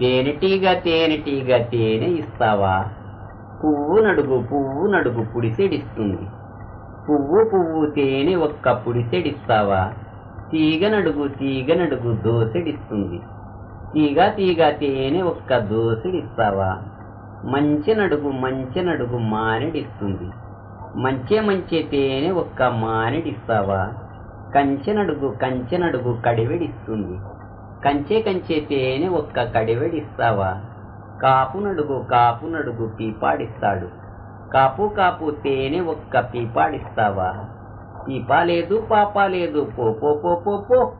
తేనెటీగ తేనెటీగ తేనె ఇస్తావా? పువ్వు నడుగు పువ్వు నడుగు పుడిసెడిస్తుంది పువ్వు పువ్వు తేనె ఒక్క పుడిసెడిస్తావా తీగ నడుగు తీగ నడుగు దోసెడిస్తుంది తీగ తీగ తేనె ఒక్క దోసెడిస్తావా మంచి నడుగు మంచి నడుగు మానెడిస్తుంది. మంచి మంచి తేనె ఒక్క మానెడిస్తావా? కంచె నడుగు కంచె నడుగు కడివెడిస్తుంది. కంచె కంచే తేనె ఒక్క కడివెడిస్తావా? కాపునడుగు కాపునడుగు పీపాడిస్తాడు. కాపు కాపు తేనె ఒక్క పీపాడిస్తావా? పీపా లేదు పాపా లేదు. పో పో పో పో పో.